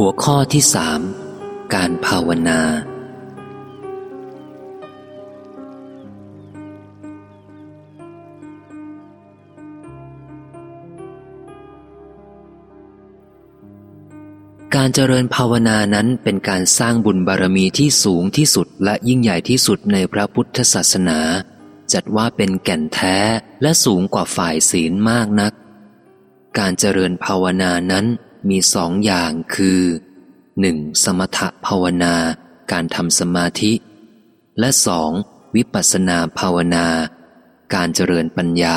หัวข้อที่สามการภาวนา การเจริญภาวนานั้นเป็นการสร้างบุญบารมีที่สูงที่สุดและยิ่งใหญ่ที่สุดในพระพุทธศาสนา จัดว่าเป็นแก่นแท้และสูงกว่าฝ่ายศีลมากนัก การเจริญภาวนานั้น มีสองอย่างคือหนึ่งสมถภาวนาการทำสมาธิ และสองวิปัสสนาภาวนา การเจริญปัญญา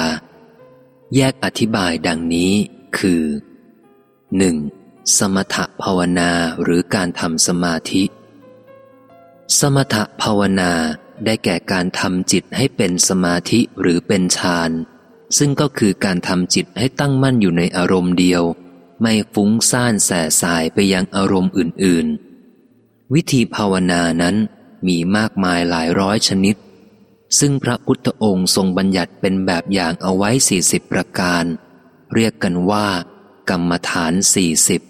แยกอธิบายดังนี้คือ 1. สมถภาวนาหรือการทำสมาธิ สมถภาวนาได้แก่การทำจิตให้เป็นสมาธิหรือเป็นฌานซึ่งก็คือการทำจิตให้ตั้งมั่นอยู่ในอารมณ์เดียว ไม่ฟุ้งซ่านแส่สายไปยังอารมณ์อื่น ๆ วิธีภาวนานั้นมีมากมายหลายร้อยชนิด ซึ่งพระพุทธองค์ทรงบัญญัติเป็นแบบอย่างเอาไว้สี่สิบประการ เรียกกันว่า กรรมฐานสี่สิบ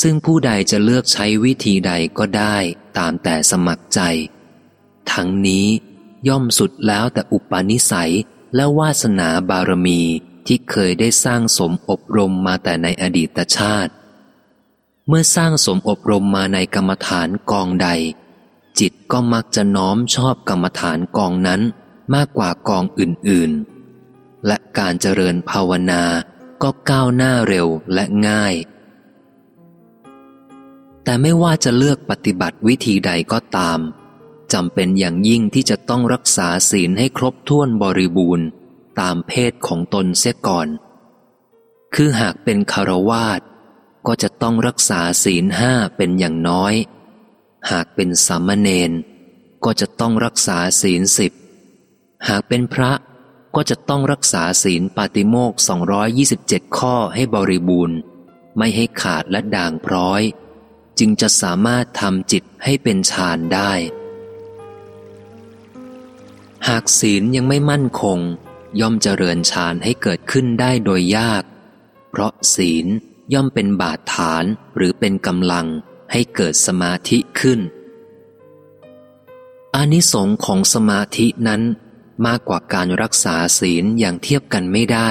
ซึ่งผู้ใดจะเลือกใช้วิธีใดก็ได้ตามแต่สมัครใจ ทั้งนี้ย่อมสุดแล้วแต่อุปนิสัยและวาสนาบารมี ที่เคยได้สร้างสมอบรมมาแต่ในอดีตชาติ เมื่อสร้างสมอบรมมาในกรรมฐานกองใด จิตก็มักจะน้อมชอบกรรมฐานกองนั้นมากกว่ากองอื่นๆ และการเจริญภาวนาก็ก้าวหน้าเร็วและง่าย แต่ไม่ว่าจะเลือกปฏิบัติวิธีใดก็ตามจำเป็นอย่างยิ่งที่จะต้องรักษาศีลให้ครบถ้วนบริบูรณ์ ตามเพศของตนเสียก่อน คือหากเป็นคารวาสก็จะต้องรักษาศีลห้าเป็นอย่างน้อย หากเป็นสามเณรก็จะต้องรักษาศีลสิบ หากเป็นพระก็จะต้องรักษาศีลปาติโมก227 ข้อให้บริบูรณ์ ไม่ให้ขาดและด่างพร้อย จึงจะสามารถทำจิตให้เป็นฌานได้ หากศีลยังไม่มั่นคง ย่อมเจริญฌานให้เกิดขึ้นได้โดยยาก เพราะศีลย่อมเป็นบาดฐานหรือเป็นกำลังให้เกิดสมาธิขึ้น อานิสงส์ของสมาธินั้นมากกว่าการรักษาศีลอย่างเทียบกันไม่ได้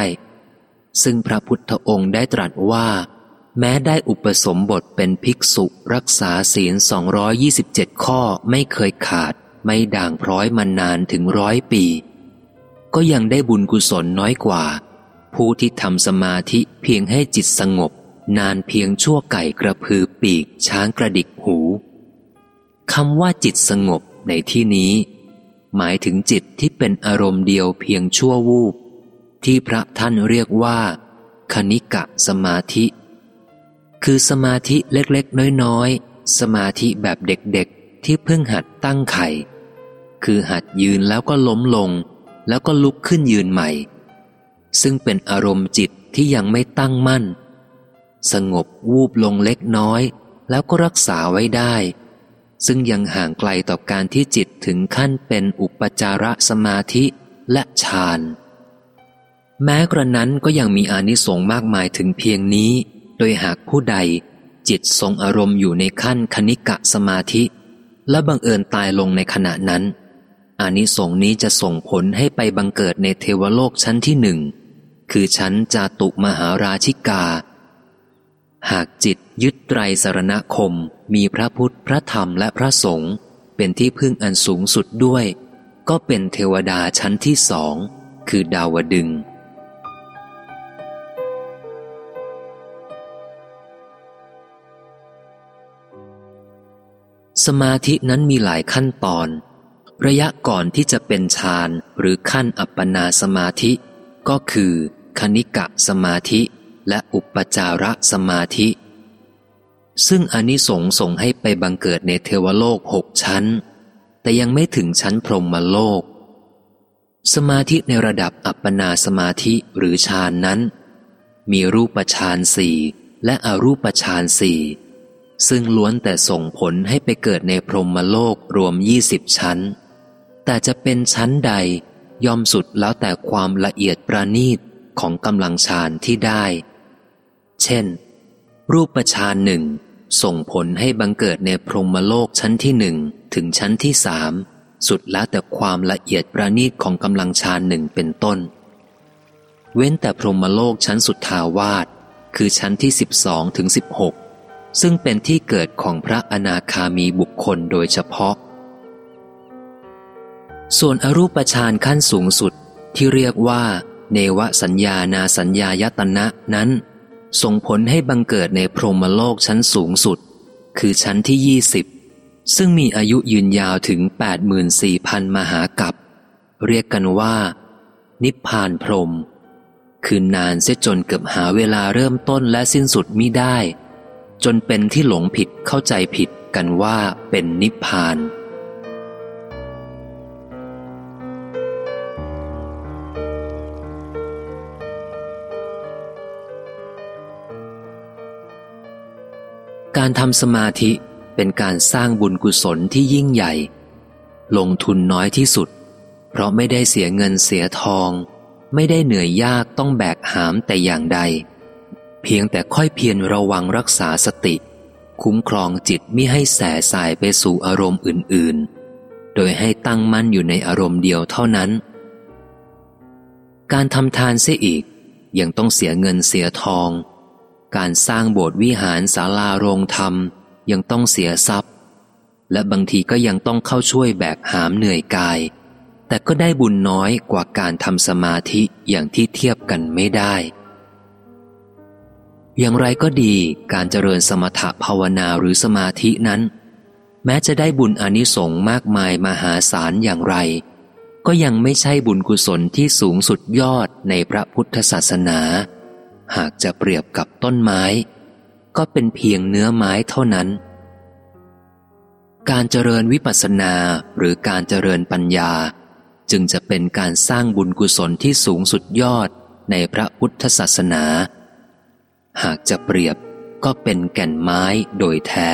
ซึ่งพระพุทธองค์ได้ตรัสว่า แม้ได้อุปสมบทเป็นภิกษุรักษาศีล 227 ข้อไม่เคยขาด ไม่ด่างพร้อยมานานถึงร้อยปี ก็ยังได้บุญกุศลน้อยกว่า ผู้ที่ทำสมาธิเพียงให้จิตสงบ นานเพียงชั่วไก่กระพือปีกช้างกระดิกหูคำว่าจิตสงบในที่นี้ หมายถึงจิตที่เป็นอารมณ์เดียวเพียงชั่ววูบ ที่พระท่านเรียกว่า คณิกะสมาธิ คือสมาธิเล็กๆ น้อยๆ สมาธิแบบเด็กๆ ที่เพิ่งหัดตั้งไข่ คือหัดยืนแล้วก็ล้มลง แล้วก็ลุกขึ้นยืนใหม่ ซึ่งเป็นอารมณ์จิตที่ยังไม่ตั้งมั่น สงบวูบลงเล็กน้อย แล้วก็รักษาไว้ได้ ซึ่งยังห่างไกลต่อการที่จิตถึงขั้นเป็นอุปจารสมาธิและฌานแม้กระนั้นก็ยังมีอานิสงส์มากมายถึงเพียงนี้ โดยหากผู้ใดจิตทรงอารมณ์อยู่ในขั้นคณิกะสมาธิ และบังเอิญตายลงในขณะนั้น อานิสงส์นี้จะส่งผลให้ไปบังเกิดในเทวโลกชั้นที่หนึ่ง คือชั้นจาตุมหาราชิกา หากจิตยึดไตรสารณคมมีพระพุทธพระธรรมและพระสงฆ์เป็นที่พึ่งอันสูงสุดด้วย ก็เป็นเทวดาชั้นที่สอง คือดาวดึงสมาธินั้นมีหลายขั้นตอน ระยะก่อนที่จะเป็นฌานหรือขั้นอัปปนาสมาธิ ก็คือคณิกะสมาธิและอุปจารสมาธิ ซึ่งอนิสงส์ส่งให้ไปบังเกิดในเทวโลกหกชั้น แต่ยังไม่ถึงชั้นพรหมโลก สมาธิในระดับอัปปนาสมาธิหรือฌานนั้น มีรูปฌานสี่และอรูปฌานสี่ซึ่งล้วนแต่ส่งผลให้ไปเกิดในพรหมโลกรวมยี่สิบชั้น แต่จะเป็นชั้นใดย่อมสุดแล้วแต่ความละเอียดประณีตของกำลังฌานที่ได้ เช่น รูปฌานหนึ่งส่งผลให้บังเกิดในพรหมโลกชั้นที่หนึ่งถึงชั้นที่สามสุดแล้วแต่ความละเอียดประณีตของกำลังฌานหนึ่งเป็นต้น เว้นแต่พรหมโลกชั้นสุดทาวาสคือชั้นที่สิบสองถึงสิบหกซึ่งเป็นที่เกิดของพระอนาคามีบุคคลโดยเฉพาะ ส่วนอรูปฌานขั้นสูงสุดที่เรียกว่า เนวสัญญานาสัญญายตนะนั้น ส่งผลให้บังเกิดในพรหมโลกชั้นสูงสุด คือชั้นที่ยี่สิบซึ่งมีอายุยืนยาวถึง 84,000 มหากับ เรียกกันว่า นิพพานพรหมคือนานเสียจนเกือบหาเวลาเริ่มต้นและสิ้นสุดมิได้ จนเป็นที่หลงผิดเข้าใจผิดกันว่าเป็นนิพพาน การทำสมาธิเป็นการสร้างบุญกุศลที่ยิ่งใหญ่ ลงทุนน้อยที่สุด เพราะไม่ได้เสียเงินเสียทอง ไม่ได้เหนื่อยยากต้องแบกหามแต่อย่างใด เพียงแต่ค่อยเพียรระวังรักษาสติ คุ้มครองจิตม่ให้แสสายไปสู่อารมณ์อื่น ๆ โดยให้ตั้งมั่นอยู่ในอารมณ์เดียวเท่านั้น การทำทานเสียอีกยังต้องเสียเงินเสียทอง การสร้างโบสถ์วิหารศาลาโรงธรรมยังต้องเสียทรัพย์ และบางทีก็ยังต้องเข้าช่วยแบกหามเหนื่อยกาย แต่ก็ได้บุญน้อยกว่าการทำสมาธิอย่างที่เทียบกันไม่ได้ อย่างไรก็ดีการเจริญสมถภาวนาหรือสมาธินั้น แม้จะได้บุญอนิสงส์มากมายมหาศาลอย่างไร ก็ยังไม่ใช่บุญกุศลที่สูงสุดยอดในพระพุทธศาสนา หากจะเปรียบกับต้นไม้ ก็เป็นเพียงเนื้อไม้เท่านั้น การเจริญวิปัสสนาหรือการเจริญปัญญา จึงจะเป็นการสร้างบุญกุศลที่สูงสุดยอดในพระพุทธศาสนา หากจะเปรียบก็เป็นแก่นไม้โดยแท้